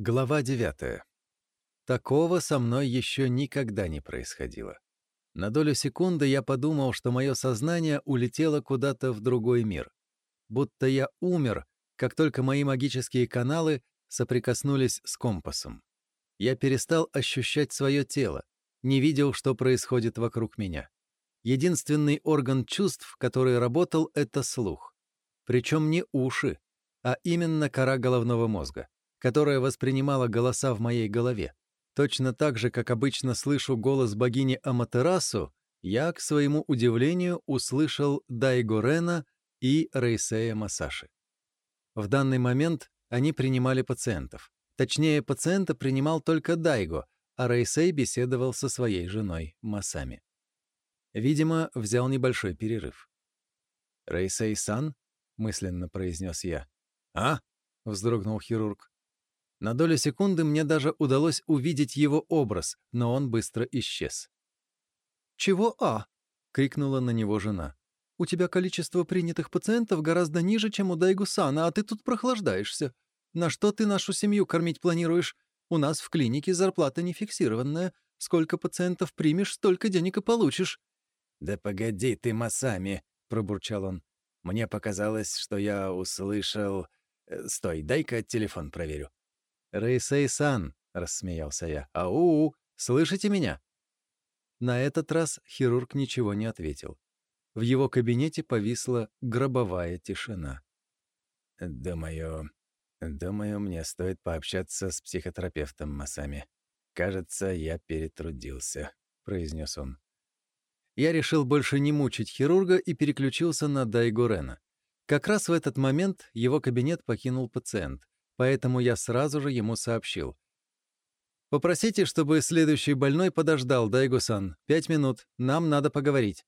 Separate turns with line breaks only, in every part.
Глава 9. Такого со мной еще никогда не происходило. На долю секунды я подумал, что мое сознание улетело куда-то в другой мир. Будто я умер, как только мои магические каналы соприкоснулись с компасом. Я перестал ощущать свое тело, не видел, что происходит вокруг меня. Единственный орган чувств, который работал, — это слух. Причем не уши, а именно кора головного мозга которая воспринимала голоса в моей голове. Точно так же, как обычно слышу голос богини Аматерасу, я, к своему удивлению, услышал Дайго Рена и Рейсея Масаши. В данный момент они принимали пациентов. Точнее, пациента принимал только Дайго, а Рейсей беседовал со своей женой Масами. Видимо, взял небольшой перерыв. «Рейсей-сан?» — мысленно произнес я. «А?» — вздрогнул хирург. На долю секунды мне даже удалось увидеть его образ, но он быстро исчез.
«Чего «а»?» — крикнула на него жена. «У тебя количество принятых пациентов гораздо ниже, чем у Дайгусана, а ты тут прохлаждаешься. На что ты нашу семью кормить планируешь? У нас в клинике зарплата не фиксированная. Сколько пациентов примешь, столько денег и получишь».
«Да погоди ты, Масами!» — пробурчал он. «Мне показалось, что я услышал... Э, стой, дай-ка телефон проверю». «Рейсей-сан», — рассмеялся я. «Ау, слышите меня?» На этот раз хирург ничего не ответил. В его кабинете повисла гробовая тишина. «Думаю, думаю, мне стоит пообщаться с психотерапевтом Масами. Кажется, я перетрудился», — произнес он. Я решил больше не мучить хирурга и переключился на Дайгурена. Как раз в этот момент его кабинет покинул пациент поэтому я сразу же ему сообщил. «Попросите, чтобы следующий больной подождал, Дайгусан. Пять минут. Нам надо поговорить».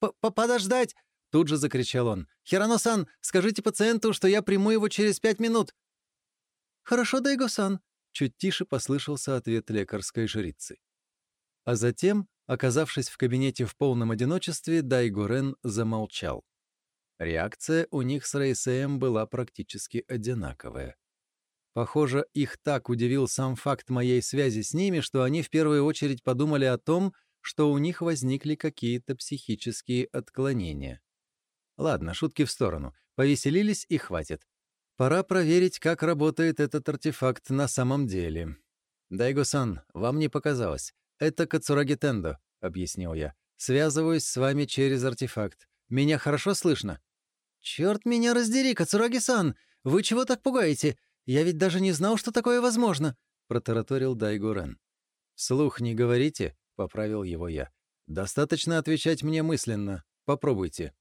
П «Подождать!» — тут же закричал он. «Хирано-сан, скажите пациенту, что я приму его через пять минут». «Хорошо, Дайгусан», — чуть тише послышался ответ лекарской жрицы.
А затем, оказавшись в кабинете в полном одиночестве, Дайгурен замолчал. Реакция у них с Рейсеем была практически одинаковая. Похоже, их так удивил сам факт моей связи с ними, что они в первую очередь подумали о том, что у них возникли какие-то психические отклонения. Ладно, шутки в сторону. Повеселились и хватит. Пора проверить, как работает этот артефакт на самом деле. «Дайго-сан, вам не показалось. Это Кацураги Тендо», — объяснил я. «Связываюсь с вами через артефакт. Меня хорошо слышно?»
«Черт меня раздери, Кацураги-сан! Вы чего так пугаете? Я ведь даже не знал, что такое возможно», — протараторил Дайгурен.
«Вслух не говорите», — поправил его я. «Достаточно отвечать мне мысленно. Попробуйте».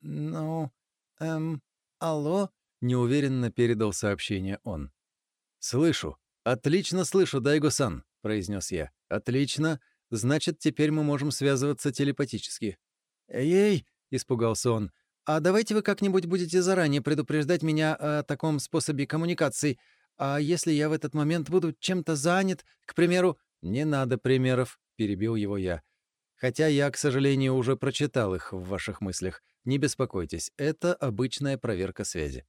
«Ну, эм, алло?»
— неуверенно передал сообщение он. «Слышу. Отлично слышу, Дайго-сан», — произнес я. «Отлично. Значит, теперь мы можем связываться телепатически».
«Эй!» — испугался он. А давайте вы как-нибудь будете заранее предупреждать меня о таком способе коммуникации. А если я в этот момент буду чем-то занят, к примеру...»
«Не надо примеров», — перебил его я. «Хотя я, к сожалению, уже прочитал их в ваших мыслях. Не беспокойтесь, это обычная проверка связи».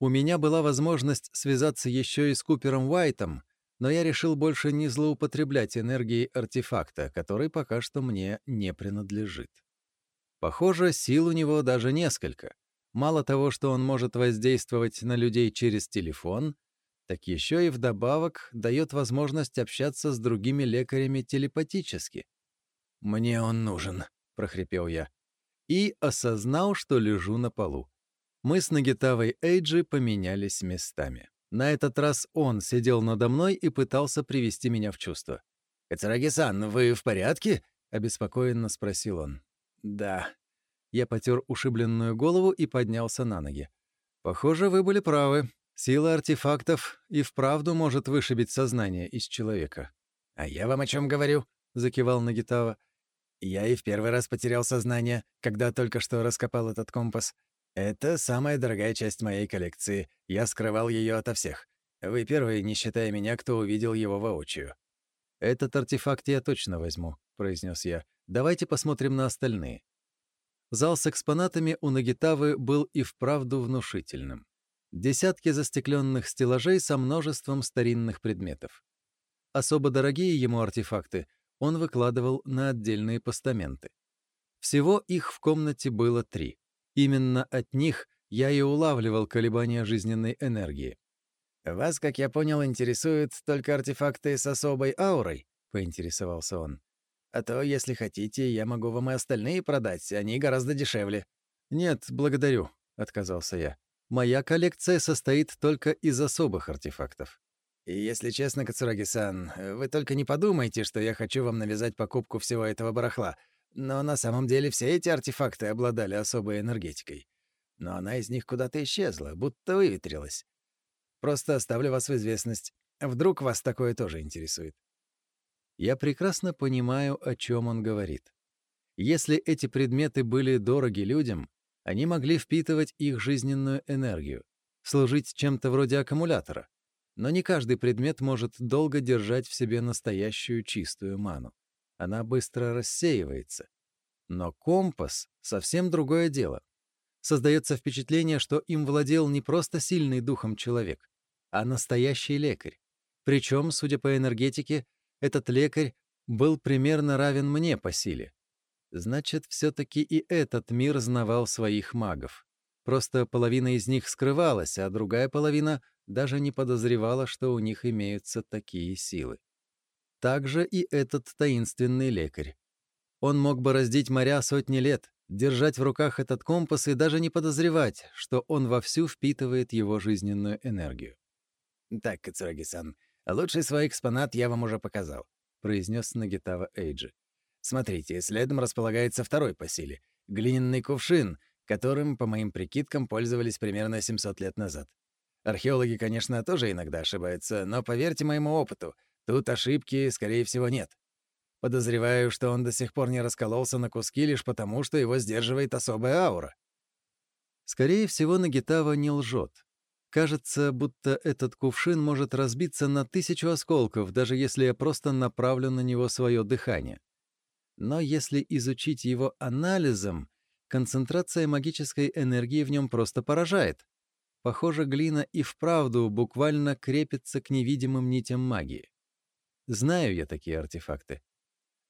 У меня была возможность связаться еще и с Купером Уайтом, но я решил больше не злоупотреблять энергией артефакта, который пока что мне не принадлежит. Похоже, сил у него даже несколько. Мало того, что он может воздействовать на людей через телефон, так еще и вдобавок дает возможность общаться с другими лекарями телепатически. «Мне он нужен», — прохрипел я. И осознал, что лежу на полу. Мы с Нагитавой Эйджи поменялись местами. На этот раз он сидел надо мной и пытался привести меня в чувство.
«Кацараги-сан, вы в порядке?»
— обеспокоенно спросил он. «Да». Я потер ушибленную голову и поднялся на ноги. «Похоже, вы были правы. Сила артефактов и вправду может вышибить сознание из человека».
«А я вам о чем говорю?» — закивал Нагитава. «Я и в первый раз потерял сознание, когда только что раскопал этот компас. Это самая дорогая часть моей коллекции. Я скрывал ее ото всех. Вы первый, не считая меня, кто увидел его воочию».
«Этот артефакт я точно возьму», — произнес я. «Давайте посмотрим на остальные». Зал с экспонатами у Нагитавы был и вправду внушительным. Десятки застекленных стеллажей со множеством старинных предметов. Особо дорогие ему артефакты он выкладывал на отдельные постаменты. Всего их в комнате было три. Именно от них я и улавливал колебания жизненной энергии. «Вас, как я понял, интересуют только артефакты с особой аурой?» — поинтересовался он. «А то, если хотите, я могу вам и остальные продать, они гораздо дешевле». «Нет, благодарю», — отказался я. «Моя коллекция состоит только из особых артефактов». И если честно, Кацураги-сан, вы только не подумайте, что я хочу вам навязать покупку всего этого барахла. Но на самом деле все эти артефакты обладали особой энергетикой. Но она из них куда-то исчезла, будто выветрилась. Просто оставлю вас в известность. Вдруг вас такое тоже интересует. Я прекрасно понимаю, о чем он говорит. Если эти предметы были дороги людям, они могли впитывать их жизненную энергию, служить чем-то вроде аккумулятора. Но не каждый предмет может долго держать в себе настоящую чистую ману. Она быстро рассеивается. Но компас — совсем другое дело. Создается впечатление, что им владел не просто сильный духом человек, а настоящий лекарь. Причем, судя по энергетике, этот лекарь был примерно равен мне по силе. Значит, все-таки и этот мир знавал своих магов. Просто половина из них скрывалась, а другая половина даже не подозревала, что у них имеются такие силы. Также и этот таинственный лекарь. Он мог бы раздеть моря сотни лет, держать в руках этот компас и даже не подозревать, что он вовсю впитывает его жизненную энергию. «Так, Кацураги-сан, лучший свой экспонат я вам уже показал», — произнес Нагитава Эйджи. «Смотрите, следом располагается второй по силе — глиняный кувшин, которым, по моим прикидкам, пользовались примерно 700 лет назад. Археологи, конечно, тоже иногда ошибаются, но поверьте моему опыту, тут ошибки, скорее всего, нет. Подозреваю, что он до сих пор не раскололся на куски лишь потому, что его сдерживает особая аура. Скорее всего, Нагитава не лжет. Кажется, будто этот кувшин может разбиться на тысячу осколков, даже если я просто направлю на него свое дыхание. Но если изучить его анализом, концентрация магической энергии в нем просто поражает. Похоже, глина и вправду буквально крепится к невидимым нитям магии. Знаю я такие артефакты.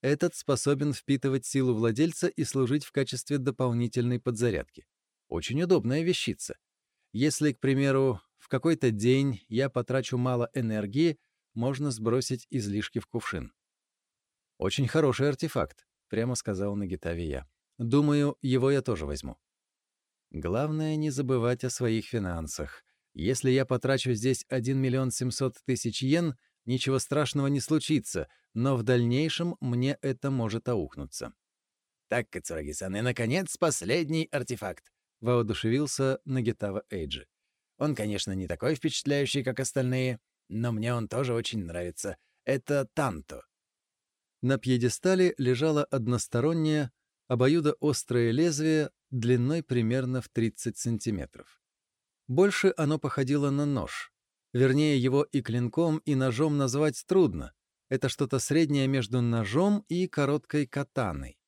Этот способен впитывать силу владельца и служить в качестве дополнительной подзарядки. Очень удобная вещица. Если, к примеру, в какой-то день я потрачу мало энергии, можно сбросить излишки в кувшин. «Очень хороший артефакт», — прямо сказал на гитаве я. «Думаю, его я тоже возьму». Главное не забывать о своих финансах. Если я потрачу здесь 1 миллион 700 тысяч йен, ничего страшного не случится, но в дальнейшем мне это может аукнуться. Так, Кацураги-сан, и, наконец, последний артефакт. Воодушевился Нагитава Эйджи. Он, конечно, не такой впечатляющий, как остальные, но мне он тоже очень нравится. Это Танто. На пьедестале лежало одностороннее, обоюдоострое лезвие длиной примерно в 30 сантиметров. Больше оно походило на нож. Вернее, его и клинком, и ножом назвать трудно. Это что-то среднее между ножом и короткой катаной.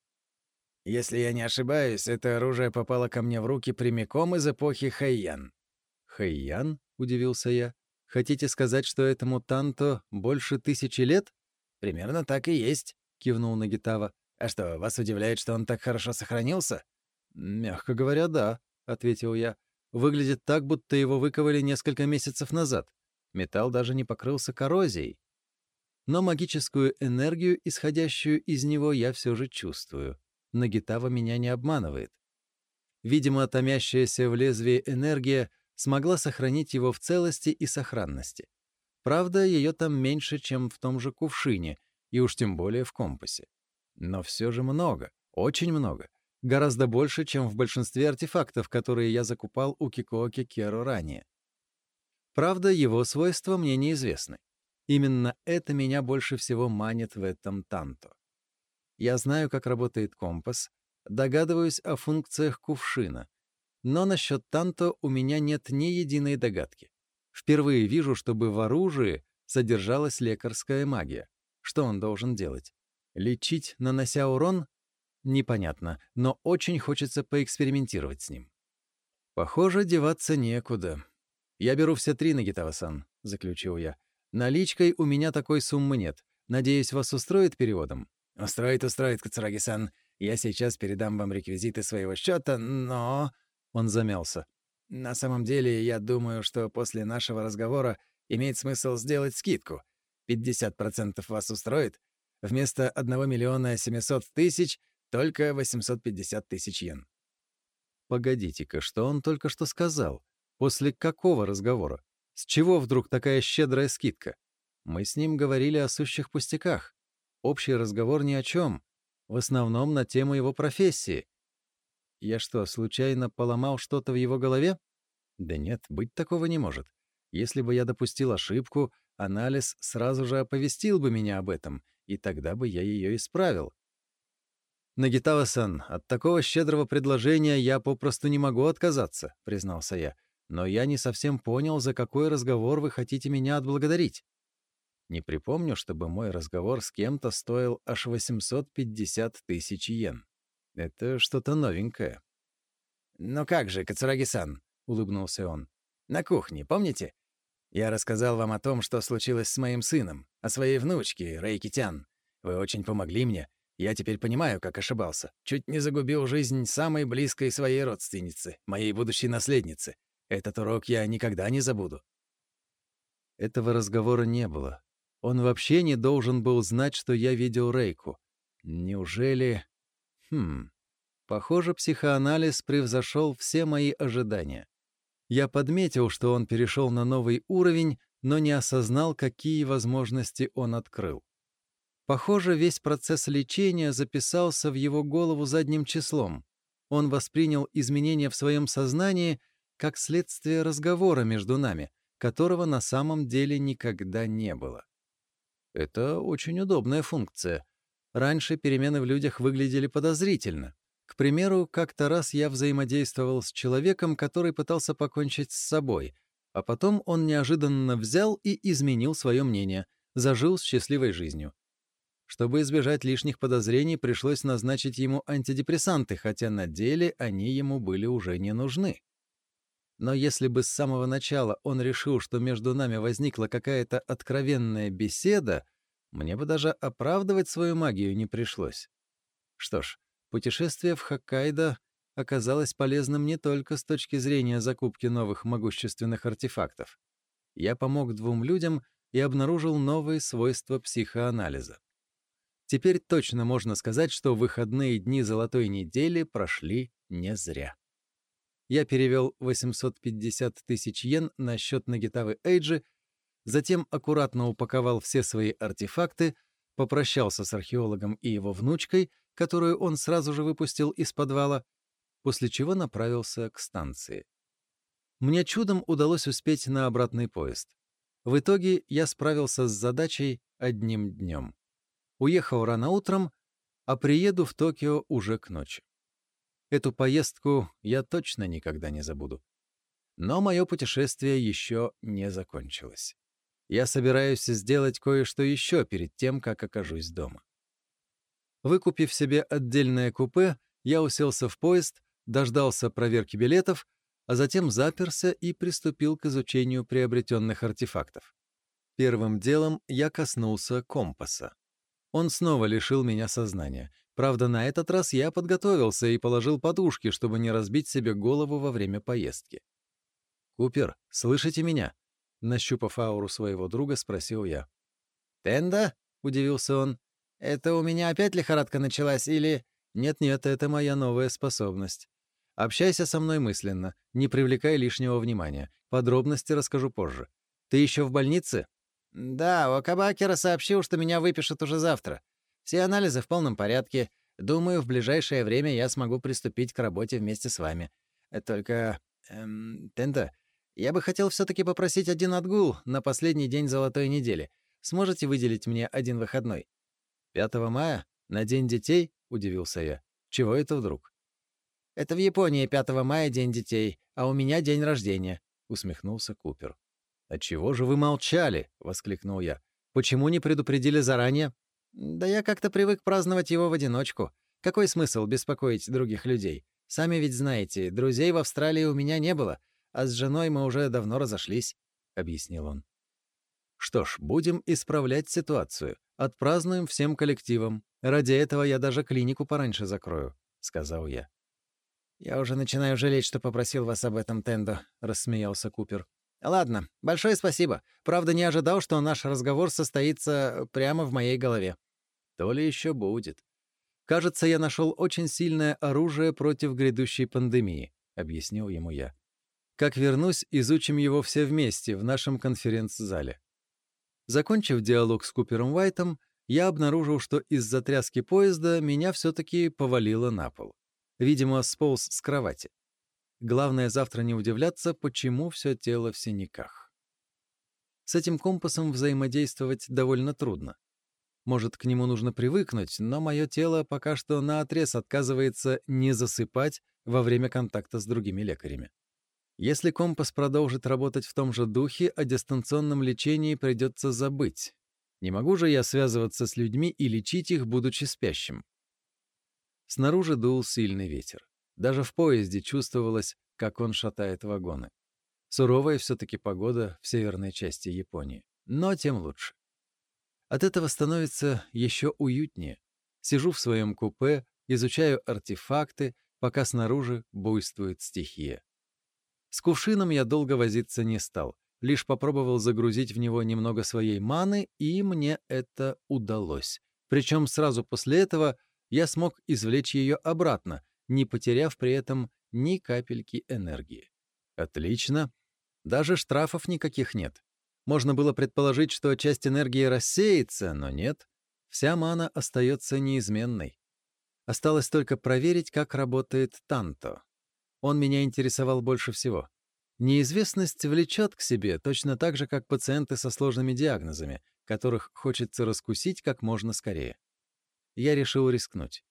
Если я не ошибаюсь, это оружие попало ко мне в руки прямиком из эпохи Хайян. Хайян? — удивился я. «Хотите сказать, что этому Танто больше тысячи лет?» «Примерно так и есть», — кивнул Нагитава. «А что, вас удивляет, что он так хорошо сохранился?» «Мягко говоря, да», — ответил я. «Выглядит так, будто его выковали несколько месяцев назад. Металл даже не покрылся коррозией. Но магическую энергию, исходящую из него, я все же чувствую. Нагитава меня не обманывает. Видимо, томящаяся в лезвии энергия смогла сохранить его в целости и сохранности. Правда, ее там меньше, чем в том же кувшине, и уж тем более в компасе. Но все же много, очень много. Гораздо больше, чем в большинстве артефактов, которые я закупал у Кикооки Керо ранее. Правда, его свойства мне неизвестны. Именно это меня больше всего манит в этом танто. Я знаю, как работает компас, догадываюсь о функциях кувшина, но насчет танто у меня нет ни единой догадки. Впервые вижу, чтобы в оружии содержалась лекарская магия. Что он должен делать? Лечить, нанося урон? Непонятно, но очень хочется поэкспериментировать с ним. Похоже, деваться некуда. «Я беру все три, Нагитава-сан», — заключил я. «Наличкой у меня такой суммы нет. Надеюсь, вас устроит переводом?»
«Устроит, устроит, Кацураги-сан. Я сейчас передам вам реквизиты своего счета, но...» Он замялся. «На самом деле, я думаю, что после нашего разговора имеет смысл сделать скидку. 50% вас устроит? Вместо 1 миллиона 700 тысяч только 850 тысяч йен».
«Погодите-ка, что он только что сказал? После какого разговора? С чего вдруг такая щедрая скидка? Мы с ним говорили о сущих пустяках. Общий разговор ни о чем. В основном на тему его профессии. Я что, случайно поломал что-то в его голове? Да нет, быть такого не может. Если бы я допустил ошибку, анализ сразу же оповестил бы меня об этом, и тогда бы я ее исправил. «Нагитава-сан, от такого щедрого предложения я попросту не могу отказаться», — признался я. «Но я не совсем понял, за какой разговор вы хотите меня отблагодарить». Не припомню, чтобы мой разговор с кем-то стоил аж 850 тысяч йен. Это что-то новенькое.
«Ну как же, Кацураги-сан», — улыбнулся он. «На кухне, помните? Я рассказал вам о том, что случилось с моим сыном, о своей внучке, Рейкитян. Вы очень помогли мне. Я теперь понимаю, как ошибался. Чуть не загубил жизнь самой близкой своей родственницы, моей будущей наследницы. Этот урок я никогда не забуду».
Этого разговора не было. Он вообще не должен был знать, что я видел Рейку. Неужели... Хм... Похоже, психоанализ превзошел все мои ожидания. Я подметил, что он перешел на новый уровень, но не осознал, какие возможности он открыл. Похоже, весь процесс лечения записался в его голову задним числом. Он воспринял изменения в своем сознании как следствие разговора между нами, которого на самом деле никогда не было. Это очень удобная функция. Раньше перемены в людях выглядели подозрительно. К примеру, как-то раз я взаимодействовал с человеком, который пытался покончить с собой, а потом он неожиданно взял и изменил свое мнение, зажил с счастливой жизнью. Чтобы избежать лишних подозрений, пришлось назначить ему антидепрессанты, хотя на деле они ему были уже не нужны. Но если бы с самого начала он решил, что между нами возникла какая-то откровенная беседа, мне бы даже оправдывать свою магию не пришлось. Что ж, путешествие в Хоккайдо оказалось полезным не только с точки зрения закупки новых могущественных артефактов. Я помог двум людям и обнаружил новые свойства психоанализа. Теперь точно можно сказать, что выходные дни золотой недели прошли не зря я перевел 850 тысяч йен на счет Нагитавы Эйджи, затем аккуратно упаковал все свои артефакты, попрощался с археологом и его внучкой, которую он сразу же выпустил из подвала, после чего направился к станции. Мне чудом удалось успеть на обратный поезд. В итоге я справился с задачей одним днем. Уехал рано утром, а приеду в Токио уже к ночи. Эту поездку я точно никогда не забуду. Но мое путешествие еще не закончилось. Я собираюсь сделать кое-что еще перед тем, как окажусь дома. Выкупив себе отдельное купе, я уселся в поезд, дождался проверки билетов, а затем заперся и приступил к изучению приобретенных артефактов. Первым делом я коснулся компаса. Он снова лишил меня сознания, Правда, на этот раз я подготовился и положил подушки, чтобы не разбить себе голову во время поездки. «Купер, слышите меня?» Нащупав ауру своего друга, спросил я.
«Тенда?» — удивился он. «Это у меня опять лихорадка началась или...»
«Нет-нет, это моя новая способность. Общайся со мной мысленно, не привлекай лишнего внимания. Подробности расскажу позже. Ты еще в больнице?»
«Да, Окабакера сообщил, что меня выпишут уже завтра. Все анализы в полном порядке. Думаю, в ближайшее время я смогу приступить к работе вместе с вами. Э, только... Эм, Тента, я бы хотел все таки попросить один отгул на последний день золотой недели. Сможете выделить мне один выходной?
5 мая? На День детей? — удивился я. Чего это вдруг?
Это в Японии 5 мая День детей, а у меня день рождения, — усмехнулся Купер.
«Отчего же вы молчали?» — воскликнул я. «Почему не предупредили заранее?»
Да я как-то привык праздновать его в одиночку. Какой смысл беспокоить других людей? Сами ведь знаете, друзей в Австралии у меня не было.
а с женой мы уже давно разошлись», — объяснил он. «Что ж, будем исправлять ситуацию. Отпразднуем всем коллективом. Ради этого я даже клинику пораньше закрою», — сказал я. «Я уже начинаю жалеть, что попросил вас об этом, Тендо», — рассмеялся Купер. «Ладно, большое спасибо. Правда, не ожидал, что наш разговор состоится прямо в моей голове». «То ли еще будет. Кажется, я нашел очень сильное оружие против грядущей пандемии», — объяснил ему я. «Как вернусь, изучим его все вместе в нашем конференц-зале». Закончив диалог с Купером Уайтом, я обнаружил, что из-за тряски поезда меня все-таки повалило на пол. Видимо, сполз с кровати. Главное завтра не удивляться, почему все тело в синяках. С этим компасом взаимодействовать довольно трудно. Может, к нему нужно привыкнуть, но мое тело пока что наотрез отказывается не засыпать во время контакта с другими лекарями. Если компас продолжит работать в том же духе, о дистанционном лечении придется забыть. Не могу же я связываться с людьми и лечить их, будучи спящим. Снаружи дул сильный ветер. Даже в поезде чувствовалось, как он шатает вагоны. Суровая все-таки погода в северной части Японии. Но тем лучше. От этого становится еще уютнее. Сижу в своем купе, изучаю артефакты, пока снаружи буйствует стихия. С кувшином я долго возиться не стал, лишь попробовал загрузить в него немного своей маны, и мне это удалось. Причем сразу после этого я смог извлечь ее обратно, не потеряв при этом ни капельки энергии. Отлично. Даже штрафов никаких нет. Можно было предположить, что часть энергии рассеется, но нет. Вся мана остается неизменной. Осталось только проверить, как работает Танто. Он меня интересовал больше всего. Неизвестность влечет к себе точно так же, как пациенты со сложными диагнозами, которых хочется раскусить как можно скорее я решил рискнуть.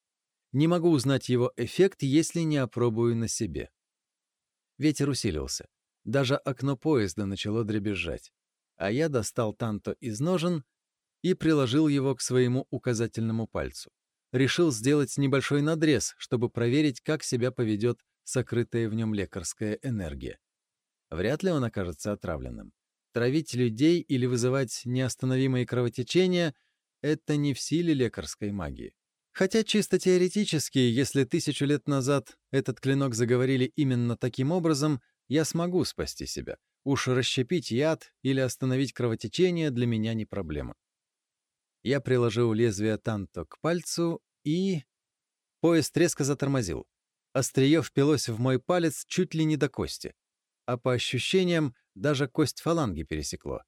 Не могу узнать его эффект, если не опробую на себе. Ветер усилился. Даже окно поезда начало дребезжать. А я достал танто из ножен и приложил его к своему указательному пальцу. Решил сделать небольшой надрез, чтобы проверить, как себя поведет сокрытая в нем лекарская энергия. Вряд ли он окажется отравленным. Травить людей или вызывать неостановимые кровотечения это не в силе лекарской магии. Хотя чисто теоретически, если тысячу лет назад этот клинок заговорили именно таким образом, я смогу спасти себя. Уж расщепить яд или остановить кровотечение для меня не проблема. Я приложил лезвие танто к пальцу и... Поезд резко затормозил. Острие впилось в мой палец чуть ли не до кости. А по ощущениям, даже кость фаланги пересекло.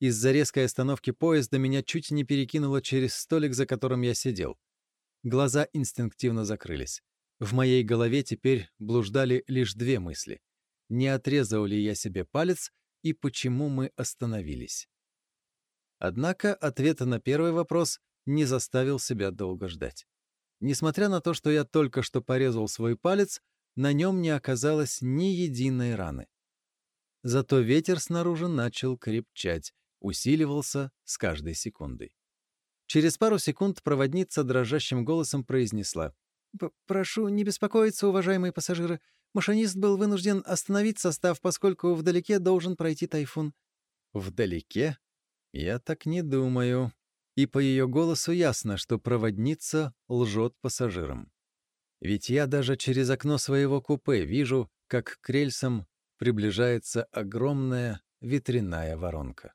Из-за резкой остановки поезда меня чуть не перекинуло через столик, за которым я сидел. Глаза инстинктивно закрылись. В моей голове теперь блуждали лишь две мысли. Не отрезал ли я себе палец и почему мы остановились? Однако ответа на первый вопрос не заставил себя долго ждать. Несмотря на то, что я только что порезал свой палец, на нем не оказалось ни единой раны. Зато ветер снаружи начал крепчать, усиливался с каждой секундой. Через пару секунд проводница дрожащим голосом произнесла. «Прошу не беспокоиться, уважаемые пассажиры. Машинист был вынужден остановить состав, поскольку вдалеке должен пройти тайфун». «Вдалеке? Я так не думаю». И по ее голосу ясно, что проводница лжет пассажирам. Ведь я даже через окно своего купе вижу, как к рельсам приближается огромная ветряная воронка.